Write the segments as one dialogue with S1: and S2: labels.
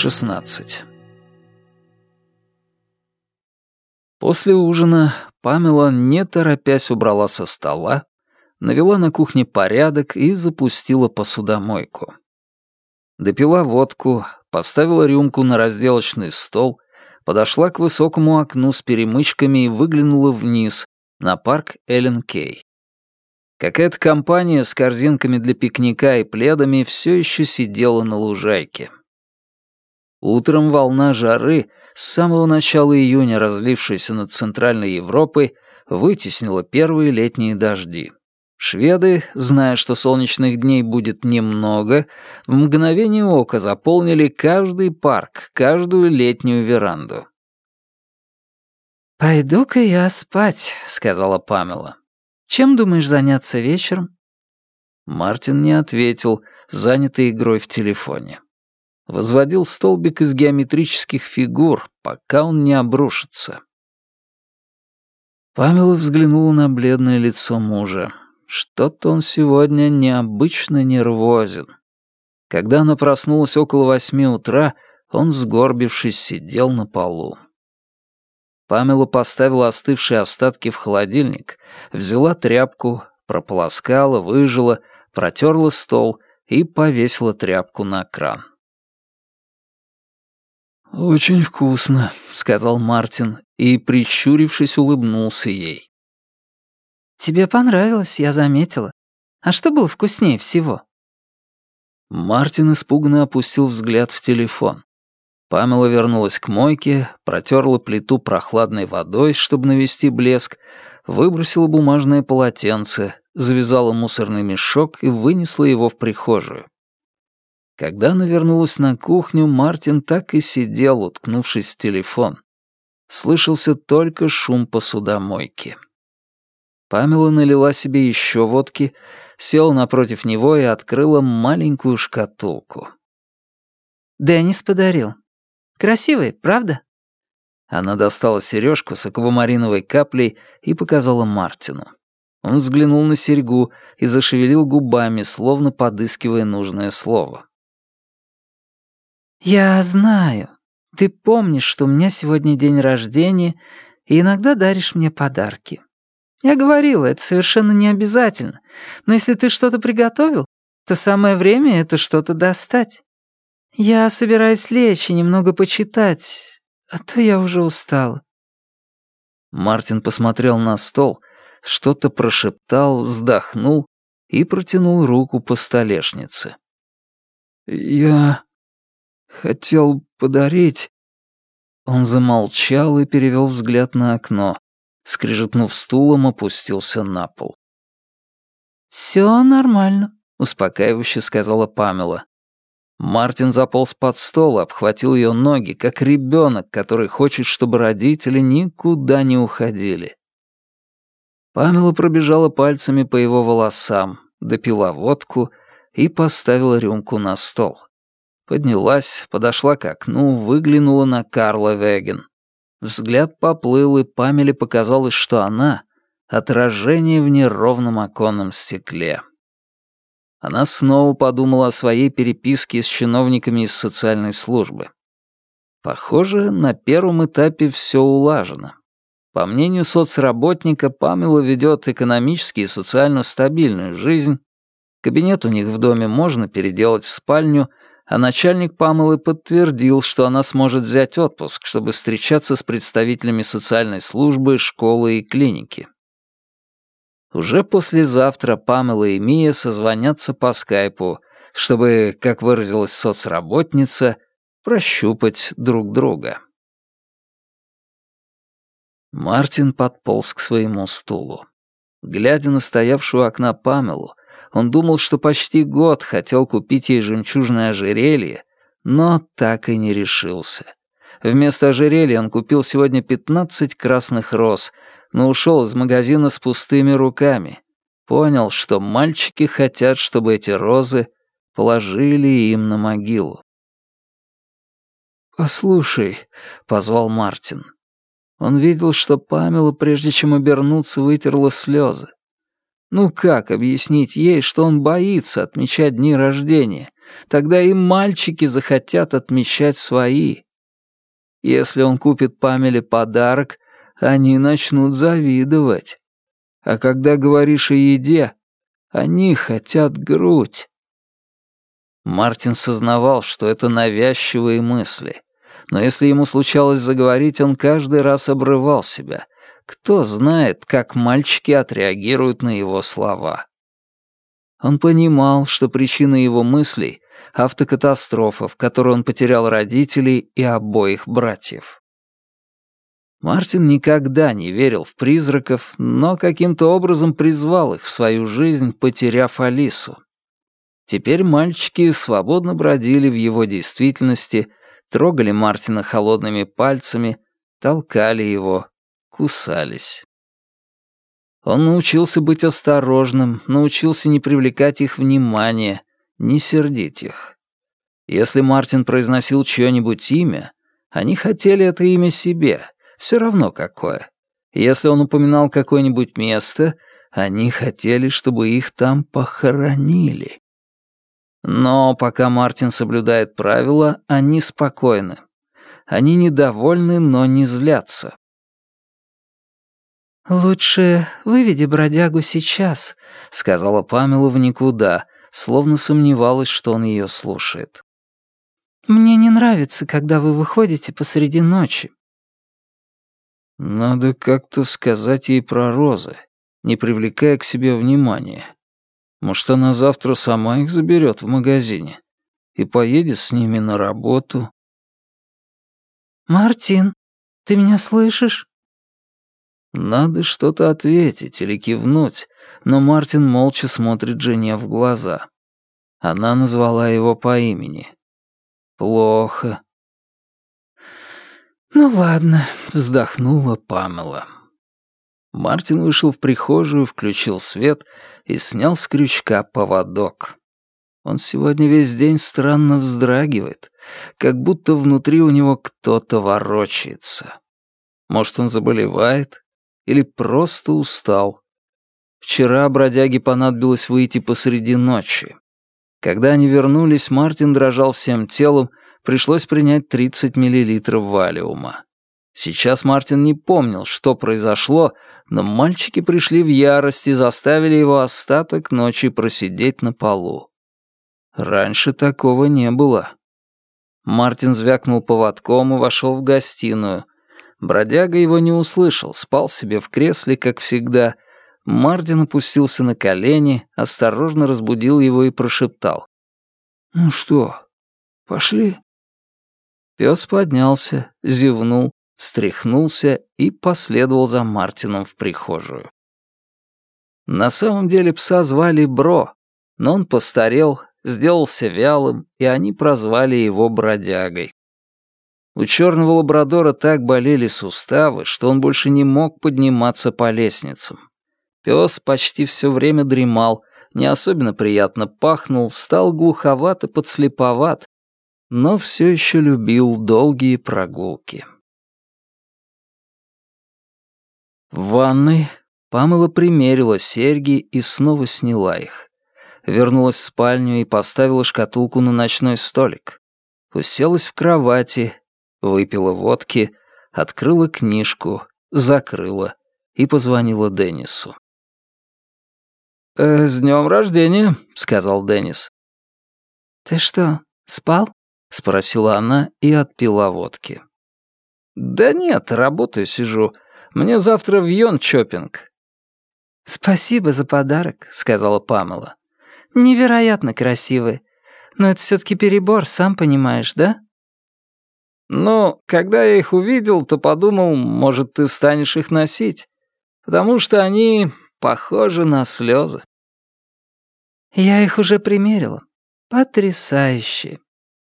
S1: 16. После ужина Памела, не торопясь, убрала со стола, навела на кухне порядок и запустила посудомойку. Допила водку, поставила рюмку на разделочный стол, подошла к высокому окну с перемычками и выглянула вниз, на парк Эллен Кей. Какая-то компания с корзинками для пикника и пледами все еще сидела на лужайке. Утром волна жары, с самого начала июня разлившаяся над Центральной Европой, вытеснила первые летние дожди. Шведы, зная, что солнечных дней будет немного, в мгновение ока заполнили каждый парк, каждую летнюю веранду.
S2: «Пойду-ка я спать», — сказала Памела. «Чем думаешь заняться вечером?»
S1: Мартин не ответил, занятый игрой в телефоне. Возводил столбик из геометрических фигур, пока он не обрушится. Памела взглянула на бледное лицо мужа. Что-то он сегодня необычно нервозен. Когда она проснулась около восьми утра, он, сгорбившись, сидел на полу. Памела поставила остывшие остатки в холодильник, взяла тряпку, прополоскала, выжила, протерла стол и повесила тряпку на кран. «Очень вкусно», — сказал Мартин и, прищурившись, улыбнулся ей.
S2: «Тебе понравилось, я заметила. А что было вкуснее всего?»
S1: Мартин испуганно опустил взгляд в телефон. Памела вернулась к мойке, протерла плиту прохладной водой, чтобы навести блеск, выбросила бумажное полотенце, завязала мусорный мешок и вынесла его в прихожую. Когда она вернулась на кухню, Мартин так и сидел, уткнувшись в телефон. Слышался только шум посудомойки. Памела налила себе еще водки, села напротив него и открыла маленькую шкатулку.
S2: «Деннис подарил. Красивый, правда?»
S1: Она достала сережку с аквамариновой каплей и показала Мартину. Он взглянул на серьгу и зашевелил губами, словно подыскивая нужное слово.
S2: «Я знаю. Ты помнишь, что у меня сегодня день рождения, и иногда даришь мне подарки. Я говорила, это совершенно не обязательно. Но если ты что-то приготовил, то самое время это что-то достать. Я собираюсь лечь и немного почитать, а то я уже устала».
S1: Мартин посмотрел на стол, что-то прошептал, вздохнул и протянул руку по столешнице. «Я хотел подарить...» Он замолчал и перевел взгляд на окно скрежетнув стулом, опустился на пол.
S2: «Все нормально», —
S1: успокаивающе сказала Памела. Мартин заполз под стол, обхватил ее ноги, как ребенок, который хочет, чтобы родители никуда не уходили. Памела пробежала пальцами по его волосам, допила водку и поставила рюмку на стол. Поднялась, подошла к окну, выглянула на Карла Веген. Взгляд поплыл, и Памеле показалось, что она — отражение в неровном оконном стекле. Она снова подумала о своей переписке с чиновниками из социальной службы. Похоже, на первом этапе все улажено. По мнению соцработника, Памела ведет экономически и социально стабильную жизнь. Кабинет у них в доме можно переделать в спальню — а начальник Памелы подтвердил, что она сможет взять отпуск, чтобы встречаться с представителями социальной службы, школы и клиники. Уже послезавтра Памела и Мия созвонятся по скайпу, чтобы, как выразилась соцработница, прощупать друг друга. Мартин подполз к своему стулу. Глядя на стоявшую окна Памелу, он думал, что почти год хотел купить ей жемчужное ожерелье, но так и не решился. Вместо ожерелья он купил сегодня 15 красных роз, но ушел из магазина с пустыми руками. Понял, что мальчики хотят, чтобы эти розы положили им на могилу. «Послушай», — позвал Мартин. Он видел, что Памела, прежде чем обернуться, вытерла слезы. Ну как объяснить ей, что он боится отмечать дни рождения, Тогда и мальчики захотят отмечать свои. Если он купит Памеле подарок, они начнут завидовать. А когда говоришь о еде, они хотят грудь. Мартин сознавал, что это навязчивые мысли. Но если ему случалось заговорить, он каждый раз обрывал себя. Кто знает, как мальчики отреагируют на его слова. Он понимал, что причина его мыслей — автокатастрофа, в которой он потерял родителей и обоих братьев. Мартин никогда не верил в призраков, но каким-то образом призвал их в свою жизнь, потеряв Алису. Теперь мальчики свободно бродили в его действительности, трогали Мартина холодными пальцами, толкали его, кусались. Он научился быть осторожным, научился не привлекать их внимания, не сердить их. Если Мартин произносил чье-нибудь имя, они хотели это имя себе, все равно какое. Если он упоминал какое-нибудь место, они хотели, чтобы их там похоронили. Но пока Мартин соблюдает правила, они спокойны. Они недовольны, но не злятся.
S2: «Лучше выведи бродягу сейчас», — сказала Памела в никуда, словно сомневалась, что он ее слушает. «Мне не нравится, когда вы выходите посреди ночи».
S1: «Надо как-то сказать ей про розы, не привлекая к себе внимания. Может, она завтра сама их заберет в магазине и поедет с ними на работу».
S2: «Мартин, ты меня слышишь?»
S1: Надо что-то ответить или кивнуть, но Мартин молча смотрит жене в глаза. Она назвала его по имени. Плохо.
S2: «Ну ладно», —
S1: вздохнула Памела. Мартин вышел в прихожую, включил свет и снял с крючка поводок. Он сегодня весь день странно вздрагивает, как будто внутри у него кто-то ворочается. Может, он заболевает или просто устал. Вчера бродяге понадобилось выйти посреди ночи. Когда они вернулись, Мартин дрожал всем телом, пришлось принять 30 миллилитров валиума. Сейчас Мартин не помнил, что произошло, но мальчики пришли в ярость и заставили его остаток ночи просидеть на полу. Раньше такого не было. Мартин звякнул поводком и вошел в гостиную, Бродяга его не услышал, спал себе в кресле, как всегда. Мартин опустился на колени, осторожно разбудил его и прошептал. «Ну что, пошли?» Пес поднялся, зевнул, встряхнулся и последовал за Мартином в прихожую. На самом деле пса звали Бро, но он постарел, сделался вялым, и они прозвали его бродягой. У черного лабрадора так болели суставы, что он больше не мог подниматься по лестницам. Пес почти все время дремал, не особенно приятно пахнул, стал глуховат и подслеповат, но все еще любил долгие прогулки. В ванной Памела примерила серьги и снова сняла их. Вернулась в спальню и поставила шкатулку на ночной столик. Уселась в кровати, выпила водки, открыла книжку, закрыла и позвонила Деннису. «Э, «С днем рождения», — сказал Деннис.
S2: «Ты что, спал?» — спросила она и отпила водки.
S1: «Да нет, работаю сижу. Мне завтра в Йон-чоппинг».
S2: «Спасибо за подарок», — сказала Памела. «Невероятно красивый. Но это все таки перебор, сам понимаешь, да?»
S1: Но когда я их увидел, то подумал, может, ты станешь их носить, потому что они похожи на слезы.
S2: Я их уже примерила. Потрясающе.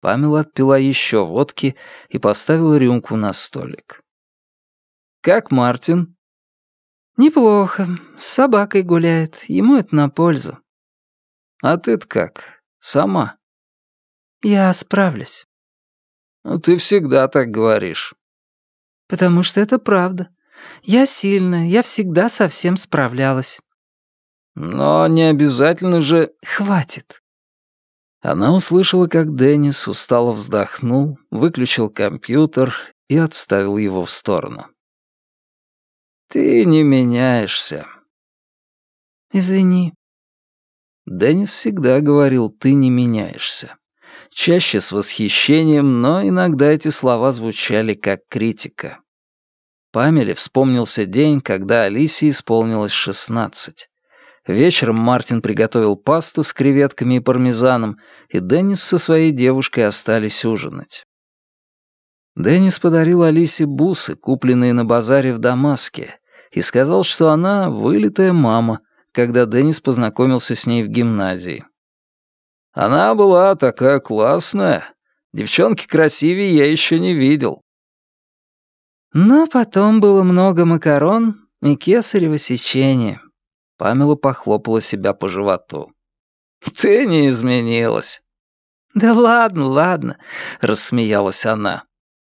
S1: Памела отпила еще водки и поставила рюмку на столик. «Как Мартин?»
S2: «Неплохо. С собакой гуляет. Ему это на пользу».
S1: «А ты-то как? Сама?»
S2: «Я справлюсь».
S1: Ты всегда так говоришь.
S2: Потому что это правда. Я сильная, я всегда со всем справлялась.
S1: Но не обязательно же...
S2: Хватит.
S1: Она услышала, как Деннис устало вздохнул, выключил компьютер и отставил его в сторону. «Ты не меняешься».
S2: «Извини».
S1: Деннис всегда говорил «ты не меняешься». Чаще с восхищением, но иногда эти слова звучали как критика. Памеле вспомнился день, когда Алисе исполнилось шестнадцать. Вечером Мартин приготовил пасту с креветками и пармезаном, и Деннис со своей девушкой остались ужинать. Деннис подарил Алисе бусы, купленные на базаре в Дамаске, и сказал, что она вылитая мама, когда Деннис познакомился с ней в гимназии. Она была такая классная. Девчонки красивее я еще не видел.
S2: Но потом было много макарон и кесарево сечение.
S1: Памела похлопала себя по животу. «Ты не изменилась».
S2: «Да ладно, ладно», — рассмеялась она.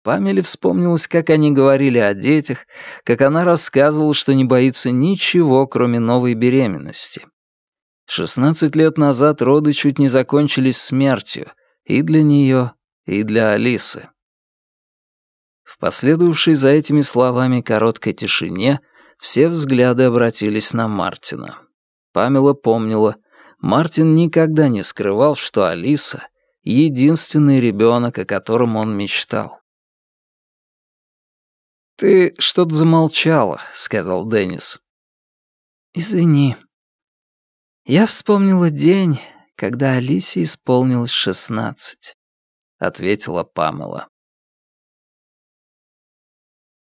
S1: Памеле вспомнилось, как они говорили о детях, как она рассказывала, что не боится ничего, кроме новой беременности. Шестнадцать лет назад роды чуть не закончились смертью и для нее, и для Алисы. В последовавшей за этими словами короткой тишине все взгляды обратились на Мартина. Памела помнила, Мартин никогда не скрывал, что Алиса — единственный ребенок, о котором он мечтал. «Ты что-то замолчала», — сказал Деннис.
S2: «Извини. Я вспомнила день, когда Алисе исполнилось шестнадцать», —
S1: ответила Памела.